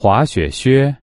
滑雪靴。